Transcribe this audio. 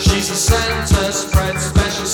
She's a Santa spread special